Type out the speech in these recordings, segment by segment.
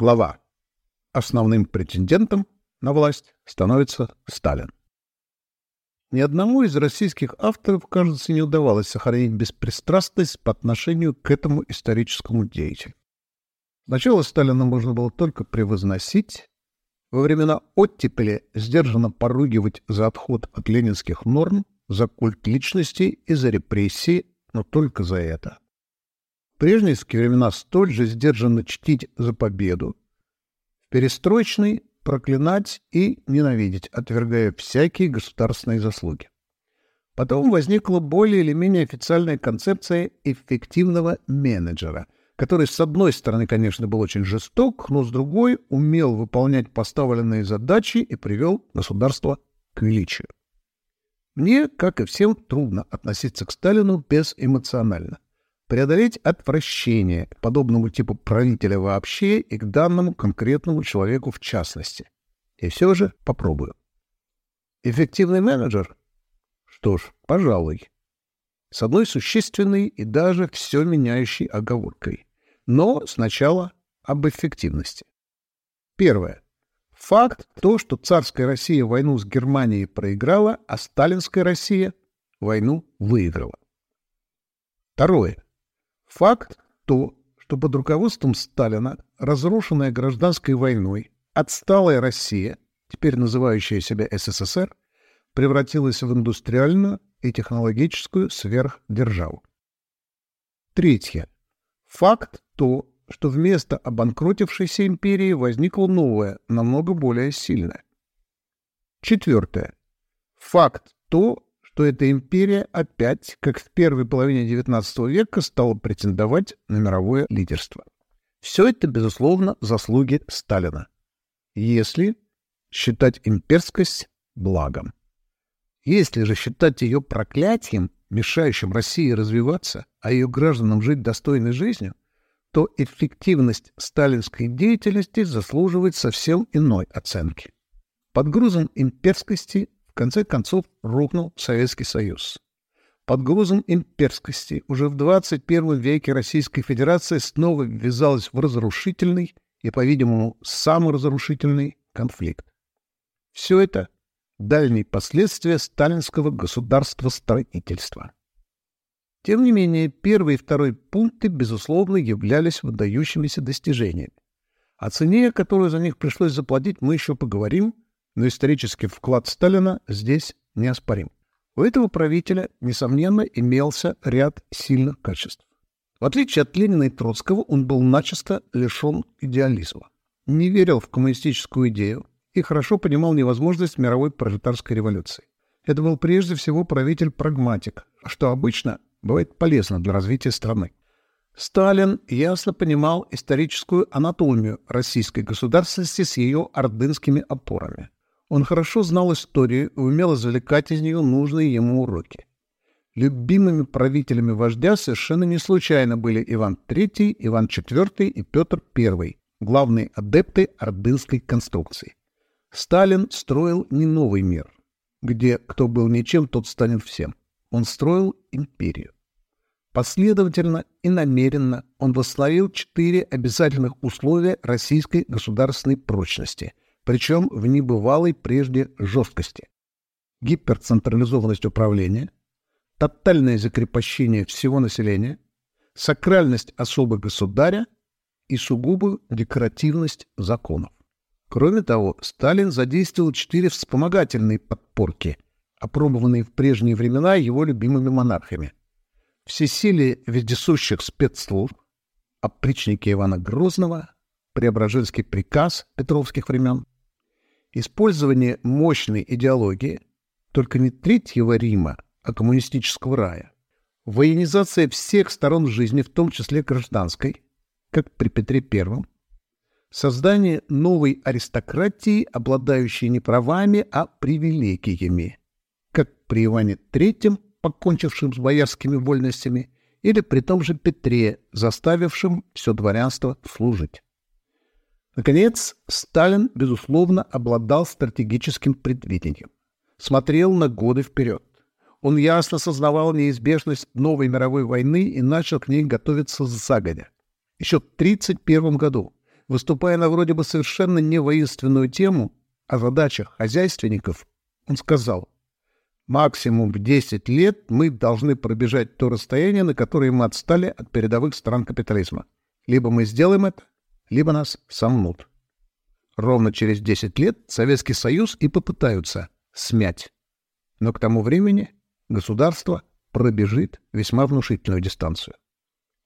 Глава. Основным претендентом на власть становится Сталин. Ни одному из российских авторов, кажется, не удавалось сохранить беспристрастность по отношению к этому историческому деятелю. Сначала Сталина можно было только превозносить, во времена оттепели сдержанно поругивать за отход от ленинских норм, за культ личности и за репрессии, но только за это прежнейские времена столь же сдержанно чтить за победу, в перестроечный проклинать и ненавидеть, отвергая всякие государственные заслуги. Потом возникла более или менее официальная концепция эффективного менеджера, который, с одной стороны, конечно, был очень жесток, но с другой умел выполнять поставленные задачи и привел государство к величию. Мне, как и всем, трудно относиться к Сталину безэмоционально преодолеть отвращение к подобному типу правителя вообще и к данному конкретному человеку в частности. И все же попробую. Эффективный менеджер? Что ж, пожалуй. С одной существенной и даже все меняющей оговоркой. Но сначала об эффективности. Первое. Факт то, что царская Россия войну с Германией проиграла, а сталинская Россия войну выиграла. Второе. Факт то, что под руководством Сталина разрушенная гражданской войной отсталая Россия, теперь называющая себя СССР, превратилась в индустриальную и технологическую сверхдержаву. Третье. Факт то, что вместо обанкротившейся империи возникла новая, намного более сильная. Четвертое. Факт то, что эта империя опять, как в первой половине XIX века, стала претендовать на мировое лидерство. Все это, безусловно, заслуги Сталина. Если считать имперскость благом. Если же считать ее проклятием, мешающим России развиваться, а ее гражданам жить достойной жизнью, то эффективность сталинской деятельности заслуживает совсем иной оценки. Под грузом имперскости конце концов рухнул Советский Союз. Под грузом имперскости уже в 21 веке Российская Федерация снова ввязалась в разрушительный и, по-видимому, самый разрушительный конфликт. Все это — дальние последствия сталинского государства-строительства. Тем не менее, первый и второй пункты, безусловно, являлись выдающимися достижениями. О цене, которую за них пришлось заплатить, мы еще поговорим — но исторический вклад Сталина здесь неоспорим. У этого правителя, несомненно, имелся ряд сильных качеств. В отличие от Ленина и Троцкого, он был начисто лишен идеализма. Не верил в коммунистическую идею и хорошо понимал невозможность мировой пролетарской революции. Это был прежде всего правитель-прагматик, что обычно бывает полезно для развития страны. Сталин ясно понимал историческую анатомию российской государственности с ее ордынскими опорами. Он хорошо знал историю и умел извлекать из нее нужные ему уроки. Любимыми правителями вождя совершенно не случайно были Иван III, Иван IV и Петр I, главные адепты ордынской конструкции. Сталин строил не новый мир, где кто был ничем, тот станет всем. Он строил империю. Последовательно и намеренно он восстановил четыре обязательных условия российской государственной прочности – причем в небывалой прежде жесткости. Гиперцентрализованность управления, тотальное закрепощение всего населения, сакральность особы государя и сугубую декоративность законов. Кроме того, Сталин задействовал четыре вспомогательные подпорки, опробованные в прежние времена его любимыми монархами. Всесилие вездесущих спецслужб, опричники Ивана Грозного, Преображенский приказ петровских времен, Использование мощной идеологии, только не Третьего Рима, а коммунистического рая. Военизация всех сторон жизни, в том числе гражданской, как при Петре I. Создание новой аристократии, обладающей не правами, а привилегиями, как при Иване III, покончившем с боярскими вольностями, или при том же Петре, заставившем все дворянство служить. Наконец, Сталин, безусловно, обладал стратегическим предвидением. Смотрел на годы вперед. Он ясно сознавал неизбежность новой мировой войны и начал к ней готовиться загодя. Еще в 1931 году, Выступая на вроде бы совершенно не воинственную тему о задачах хозяйственников, он сказал, максимум в 10 лет мы должны пробежать то расстояние, на которое мы отстали от передовых стран капитализма. Либо мы сделаем это, либо нас сомнут. Ровно через 10 лет Советский Союз и попытаются смять. Но к тому времени государство пробежит весьма внушительную дистанцию.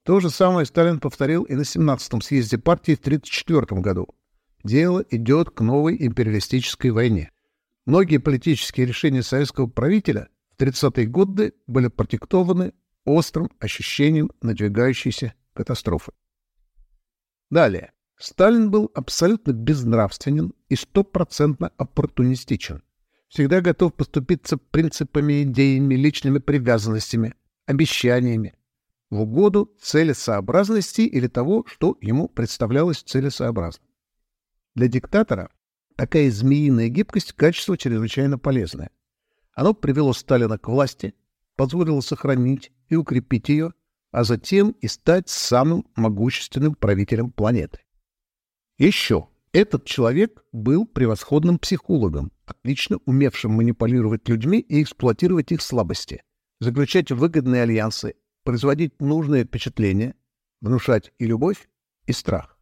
То же самое Сталин повторил и на 17-м съезде партии в 1934 году. Дело идет к новой империалистической войне. Многие политические решения советского правителя в 30-е годы были продиктованы острым ощущением надвигающейся катастрофы. Далее. Сталин был абсолютно безнравственен и стопроцентно оппортунистичен. Всегда готов поступиться принципами, идеями, личными привязанностями, обещаниями, в угоду целесообразности или того, что ему представлялось целесообразным. Для диктатора такая змеиная гибкость – качество чрезвычайно полезное. Оно привело Сталина к власти, позволило сохранить и укрепить ее, а затем и стать самым могущественным правителем планеты. Еще этот человек был превосходным психологом, отлично умевшим манипулировать людьми и эксплуатировать их слабости, заключать выгодные альянсы, производить нужное впечатление, внушать и любовь, и страх.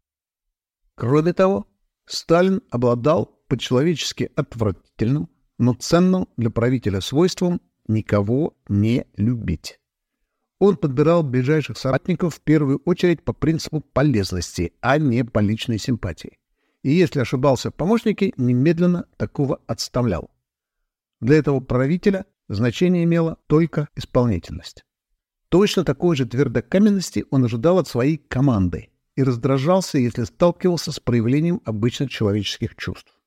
Кроме того, Сталин обладал по-человечески отвратительным, но ценным для правителя свойством никого не любить. Он подбирал ближайших соратников в первую очередь по принципу полезности, а не по личной симпатии. И если ошибался в помощнике, немедленно такого отставлял. Для этого правителя значение имела только исполнительность. Точно такой же твердокаменности он ожидал от своей команды и раздражался, если сталкивался с проявлением обычных человеческих чувств.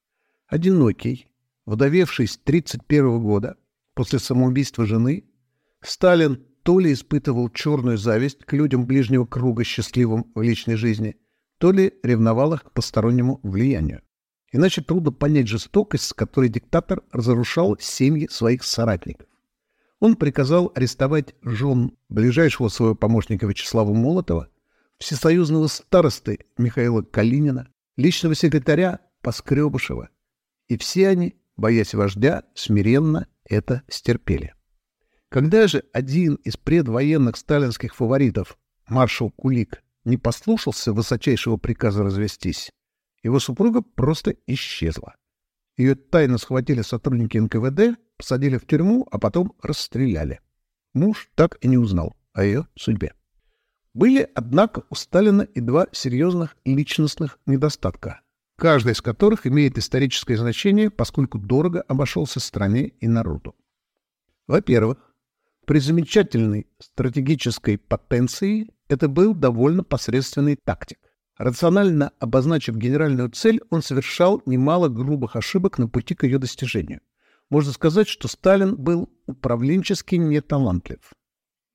Одинокий, вдовевший с 1931 года, после самоубийства жены, Сталин то ли испытывал черную зависть к людям ближнего круга счастливым в личной жизни, то ли ревновал их к постороннему влиянию. Иначе трудно понять жестокость, с которой диктатор разрушал семьи своих соратников он приказал арестовать жен ближайшего своего помощника Вячеслава Молотова, всесоюзного старосты Михаила Калинина, личного секретаря Поскребышева. И все они, боясь вождя, смиренно это стерпели. Когда же один из предвоенных сталинских фаворитов, маршал Кулик, не послушался высочайшего приказа развестись, его супруга просто исчезла. Ее тайно схватили сотрудники НКВД посадили в тюрьму, а потом расстреляли. Муж так и не узнал о ее судьбе. Были, однако, у Сталина и два серьезных личностных недостатка, каждый из которых имеет историческое значение, поскольку дорого обошелся стране и народу. Во-первых, при замечательной стратегической потенции это был довольно посредственный тактик. Рационально обозначив генеральную цель, он совершал немало грубых ошибок на пути к ее достижению можно сказать, что Сталин был управленчески неталантлив.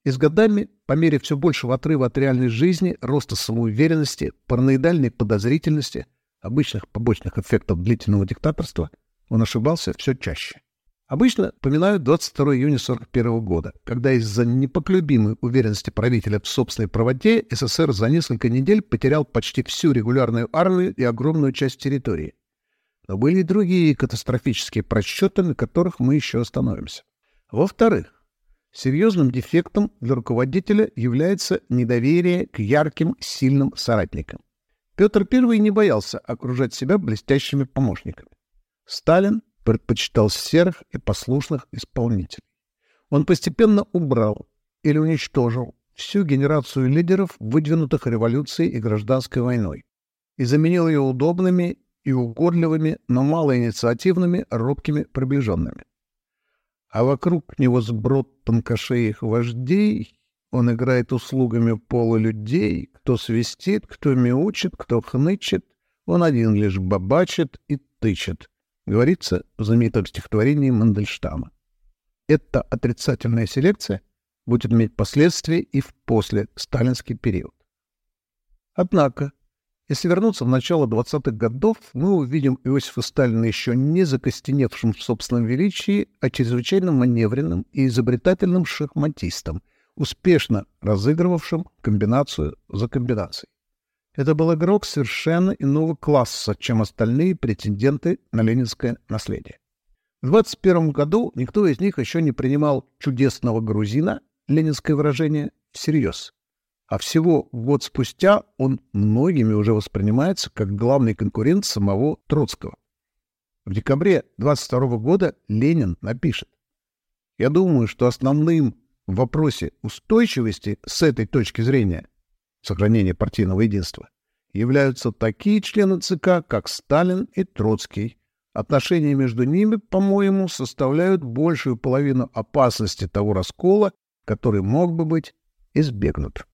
И с годами, по мере все большего отрыва от реальной жизни, роста самоуверенности, параноидальной подозрительности, обычных побочных эффектов длительного диктаторства, он ошибался все чаще. Обычно поминают 22 июня 1941 года, когда из-за непоколебимой уверенности правителя в собственной правоте СССР за несколько недель потерял почти всю регулярную армию и огромную часть территории. Но были и другие катастрофические просчеты, на которых мы еще остановимся. Во-вторых, серьезным дефектом для руководителя является недоверие к ярким, сильным соратникам. Петр I не боялся окружать себя блестящими помощниками. Сталин предпочитал серых и послушных исполнителей. Он постепенно убрал или уничтожил всю генерацию лидеров, выдвинутых революцией и гражданской войной, и заменил ее удобными и угодливыми, но малоинициативными, робкими приближенными. А вокруг него сброд тонкошеих вождей, он играет услугами полулюдей, кто свистит, кто мяучит, кто хнычет, он один лишь бабачит и тычет, говорится в знаменитом стихотворении Мандельштама. Эта отрицательная селекция будет иметь последствия и в после сталинский период. Однако если вернуться в начало 20-х годов, мы увидим Иосифа Сталина еще не закостеневшим в собственном величии, а чрезвычайно маневренным и изобретательным шахматистом, успешно разыгрывавшим комбинацию за комбинацией. Это был игрок совершенно иного класса, чем остальные претенденты на ленинское наследие. В 21 году никто из них еще не принимал чудесного грузина, ленинское выражение, всерьез. А всего год спустя он многими уже воспринимается как главный конкурент самого Троцкого. В декабре 22 года Ленин напишет «Я думаю, что основным в вопросе устойчивости с этой точки зрения сохранения партийного единства являются такие члены ЦК, как Сталин и Троцкий. Отношения между ними, по-моему, составляют большую половину опасности того раскола, который мог бы быть избегнут.